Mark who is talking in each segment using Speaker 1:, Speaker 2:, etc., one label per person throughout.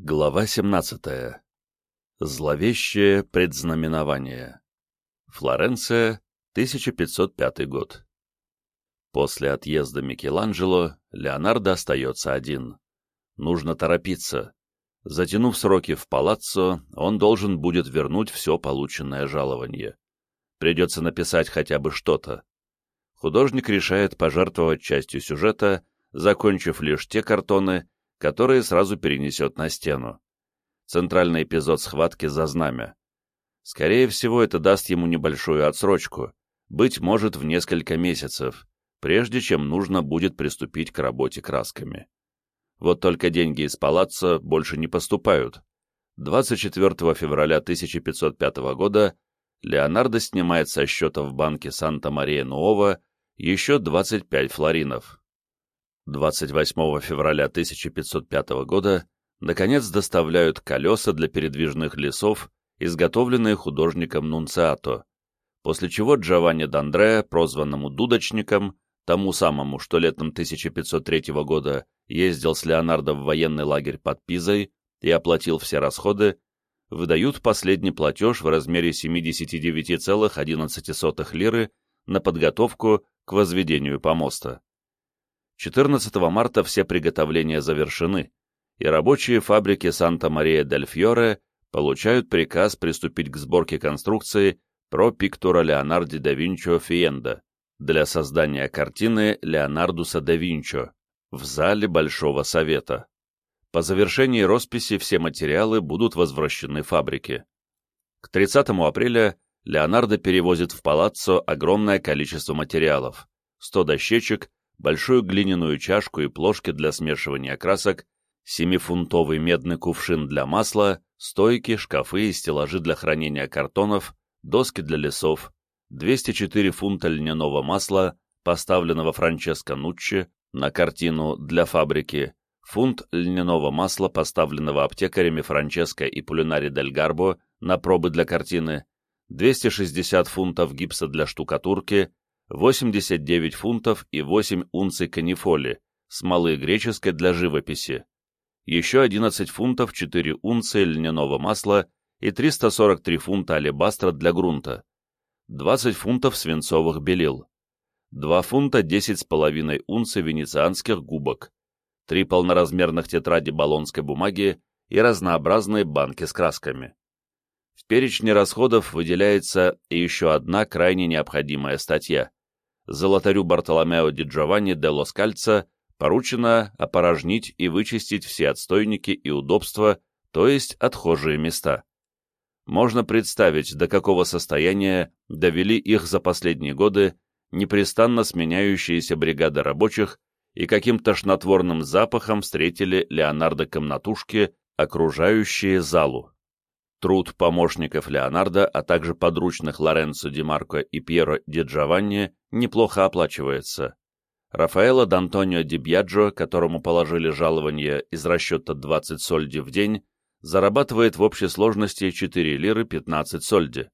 Speaker 1: Глава 17. Зловещее предзнаменование. Флоренция, 1505 год. После отъезда Микеланджело Леонардо остается один. Нужно торопиться. Затянув сроки в палаццо, он должен будет вернуть все полученное жалование. Придется написать хотя бы что-то. Художник решает пожертвовать частью сюжета, закончив лишь те картоны, которые сразу перенесет на стену. Центральный эпизод схватки за знамя. Скорее всего, это даст ему небольшую отсрочку, быть может, в несколько месяцев, прежде чем нужно будет приступить к работе красками. Вот только деньги из палаца больше не поступают. 24 февраля 1505 года Леонардо снимает со счета в банке Санта-Мария-Нуова еще 25 флоринов. 28 февраля 1505 года наконец доставляют колеса для передвижных лесов, изготовленные художником Нунциато, после чего Джованни Д'Андреа, прозванному «дудочником», тому самому, что летом 1503 года ездил с Леонардо в военный лагерь под Пизой и оплатил все расходы, выдают последний платеж в размере 79,11 лиры на подготовку к возведению помоста. 14 марта все приготовления завершены, и рабочие фабрики Санта-Мария-дель-Фьоре получают приказ приступить к сборке конструкции про пиктура Леонарди да Винчо Фиенда для создания картины Леонардуса да Винчо в зале Большого Совета. По завершении росписи все материалы будут возвращены фабрике. К 30 апреля Леонардо перевозит в палаццо огромное количество материалов, 100 дощечек, большую глиняную чашку и плошки для смешивания красок, семифунтовый медный кувшин для масла, стойки, шкафы и стеллажи для хранения картонов, доски для лесов, 204 фунта льняного масла, поставленного Франческо Нуччи на картину для фабрики, фунт льняного масла, поставленного аптекарями Франческо и Пулинари дель Гарбо на пробы для картины, 260 фунтов гипса для штукатурки, 89 фунтов и 8 унций канифоли, смолы греческой для живописи, еще 11 фунтов 4 унции льняного масла и 343 фунта алебастра для грунта, 20 фунтов свинцовых белил, 2 фунта 10,5 унций венецианских губок, 3 полноразмерных тетради баллонской бумаги и разнообразные банки с красками. В перечне расходов выделяется еще одна крайне необходимая статья золотарю Бартоломео ди Джованни де Лоскальца поручено опорожнить и вычистить все отстойники и удобства, то есть отхожие места. Можно представить, до какого состояния довели их за последние годы непрестанно сменяющиеся бригады рабочих и каким тошнотворным запахом встретили Леонардо комнатушки, окружающие залу. Труд помощников Леонардо, а также подручных Лоренцо Ди Марко и Пьеро Ди Джованни неплохо оплачивается. Рафаэло Д'Антонио Ди Бьяджо, которому положили жалование из расчета 20 сольди в день, зарабатывает в общей сложности 4 лиры 15 сольди.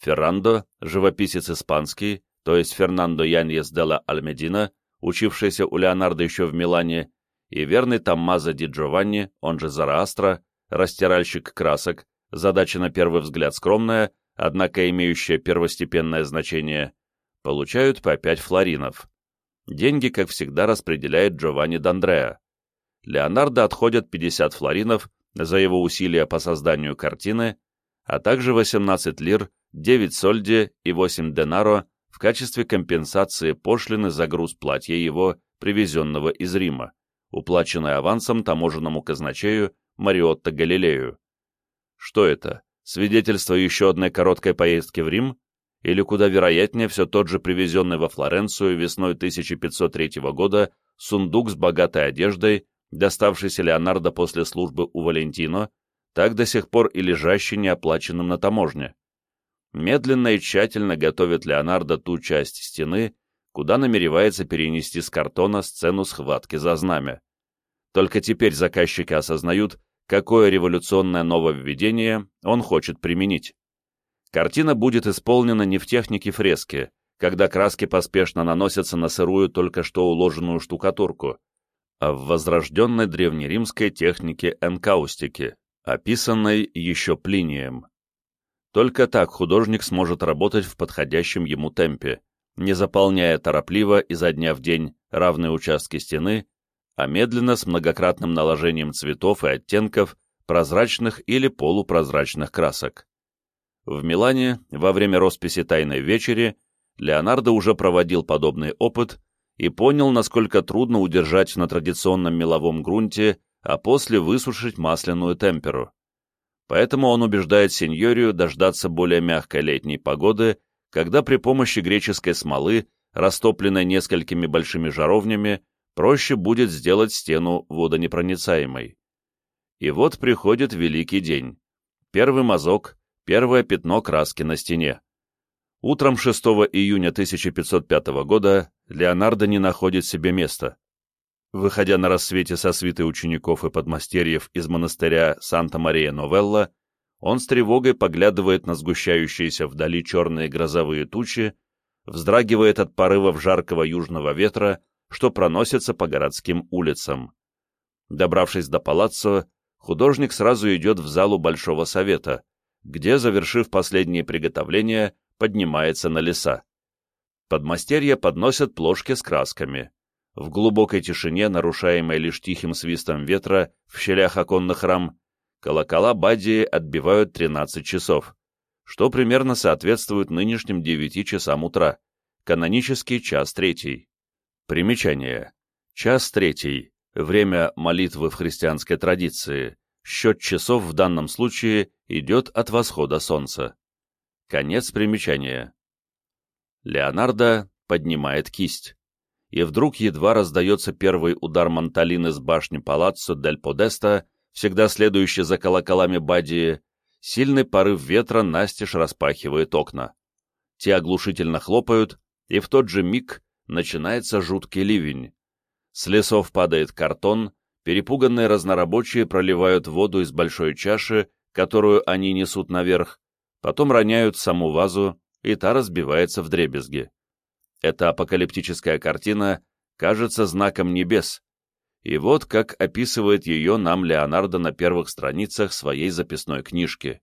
Speaker 1: Феррандо, живописец испанский, то есть Фернандо Яньес де ла Альмедина, учившийся у Леонардо еще в Милане, и верный Томмазо Ди Джованни, он же Зараастро, растиральщик красок, задача на первый взгляд скромная, однако имеющая первостепенное значение, получают по 5 флоринов. Деньги, как всегда, распределяет Джованни Д'Андреа. Леонардо отходят 50 флоринов за его усилия по созданию картины, а также 18 лир, 9 сольди и 8 денаро в качестве компенсации пошлины за груз платья его, привезенного из Рима, уплаченной авансом таможенному казначею Мариотто Галилею. Что это? Свидетельство еще одной короткой поездки в Рим? Или куда вероятнее все тот же привезенный во Флоренцию весной 1503 года сундук с богатой одеждой, доставшийся Леонардо после службы у Валентино, так до сих пор и лежащий неоплаченным на таможне. Медленно и тщательно готовит Леонардо ту часть стены, куда намеревается перенести с картона сцену схватки за знамя. Только теперь заказчики осознают, какое революционное нововведение он хочет применить. Картина будет исполнена не в технике фрески, когда краски поспешно наносятся на сырую только что уложенную штукатурку, а в возрожденной древнеримской технике энкаустики, описанной еще Плинием. Только так художник сможет работать в подходящем ему темпе, не заполняя торопливо изо дня в день равные участки стены, а медленно с многократным наложением цветов и оттенков, прозрачных или полупрозрачных красок. В Милане во время росписи «Тайной вечери» Леонардо уже проводил подобный опыт и понял, насколько трудно удержать на традиционном меловом грунте, а после высушить масляную темперу. Поэтому он убеждает сеньорию дождаться более мягкой летней погоды, когда при помощи греческой смолы, растопленной несколькими большими жаровнями, проще будет сделать стену водонепроницаемой. И вот приходит великий день. Первый мазок, первое пятно краски на стене. Утром 6 июня 1505 года Леонардо не находит себе места. Выходя на рассвете со свитой учеников и подмастерьев из монастыря Санта-Мария-Новелла, он с тревогой поглядывает на сгущающиеся вдали черные грозовые тучи, вздрагивает от порывов жаркого южного ветра, что проносится по городским улицам. Добравшись до палаццо, художник сразу идет в залу Большого Совета, где, завершив последние приготовления, поднимается на леса. Подмастерья подносят плошки с красками. В глубокой тишине, нарушаемой лишь тихим свистом ветра в щелях оконных рам, колокола Бадии отбивают 13 часов, что примерно соответствует нынешним 9 часам утра, канонический час третий. Примечание. Час третий. Время молитвы в христианской традиции. Счет часов в данном случае идет от восхода солнца. Конец примечания. Леонардо поднимает кисть. И вдруг едва раздается первый удар манталины с башни Палаццо дель Подеста, всегда следующий за колоколами Бадии, сильный порыв ветра настежь распахивает окна. Те оглушительно хлопают, и в тот же миг начинается жуткий ливень. С лесов падает картон, перепуганные разнорабочие проливают воду из большой чаши, которую они несут наверх, потом роняют саму вазу, и та разбивается в дребезги. Эта апокалиптическая картина кажется знаком небес, и вот как описывает ее нам Леонардо на первых страницах своей записной книжки.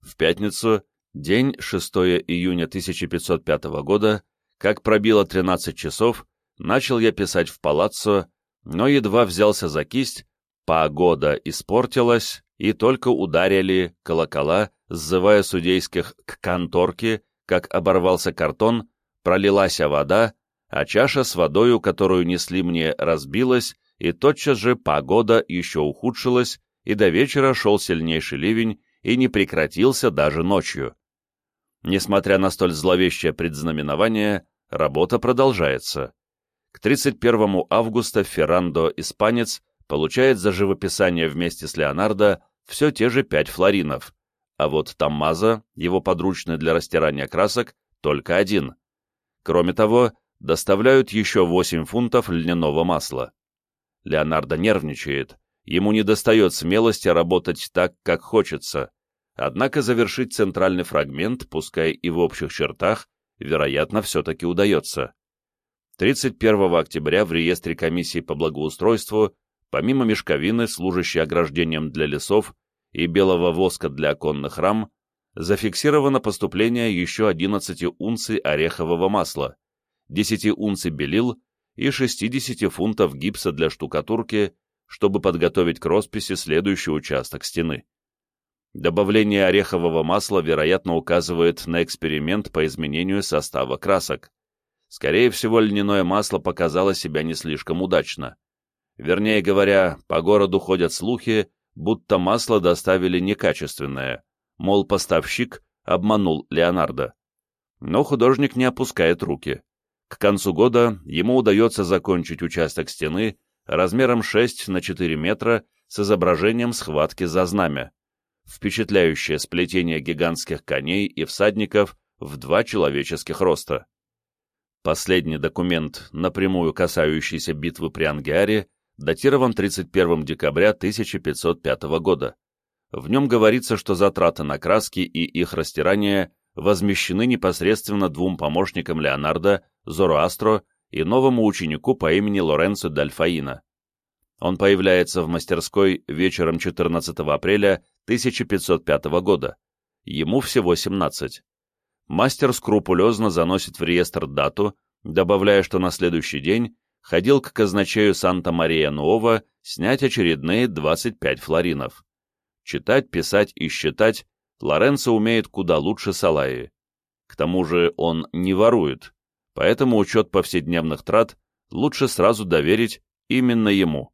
Speaker 1: В пятницу, день 6 июня 1505 года, как пробило 13 часов, начал я писать в палаццо, но едва взялся за кисть, погода испортилась, и только ударили колокола, сзывая судейских к конторке, как оборвался картон, пролилась вода, а чаша с водою, которую несли мне, разбилась, и тотчас же погода еще ухудшилась, и до вечера шел сильнейший ливень и не прекратился даже ночью. Несмотря на столь зловещее предзнаменование, работа продолжается. К 31 августа Феррандо Испанец получает за живописание вместе с Леонардо все те же пять флоринов, а вот Таммаза, его подручный для растирания красок, только один. Кроме того, доставляют еще 8 фунтов льняного масла. Леонардо нервничает, ему недостает смелости работать так, как хочется, однако завершить центральный фрагмент, пускай и в общих чертах, вероятно, все-таки удается. 31 октября в реестре комиссии по благоустройству, помимо мешковины, служащей ограждением для лесов, и белого воска для оконных рам, зафиксировано поступление еще 11 унций орехового масла, 10 унций белил и 60 фунтов гипса для штукатурки, чтобы подготовить к росписи следующий участок стены. Добавление орехового масла, вероятно, указывает на эксперимент по изменению состава красок. Скорее всего, льняное масло показало себя не слишком удачно. Вернее говоря, по городу ходят слухи, будто масло доставили некачественное, мол, поставщик обманул Леонардо. Но художник не опускает руки. К концу года ему удается закончить участок стены размером 6 на 4 метра с изображением схватки за знамя. Впечатляющее сплетение гигантских коней и всадников в два человеческих роста. Последний документ, напрямую касающийся битвы при Ангиаре, датирован 31 декабря 1505 года. В нем говорится, что затраты на краски и их растирание возмещены непосредственно двум помощникам Леонардо, Зороастро и новому ученику по имени Лоренцо Дальфаина. Он появляется в мастерской вечером 14 апреля 1505 года. Ему всего 17. Мастер скрупулезно заносит в реестр дату, добавляя, что на следующий день ходил к казначею Санта-Мария-Нуова снять очередные 25 флоринов. Читать, писать и считать Лоренцо умеет куда лучше Салаи. К тому же он не ворует, поэтому учет повседневных трат лучше сразу доверить именно ему.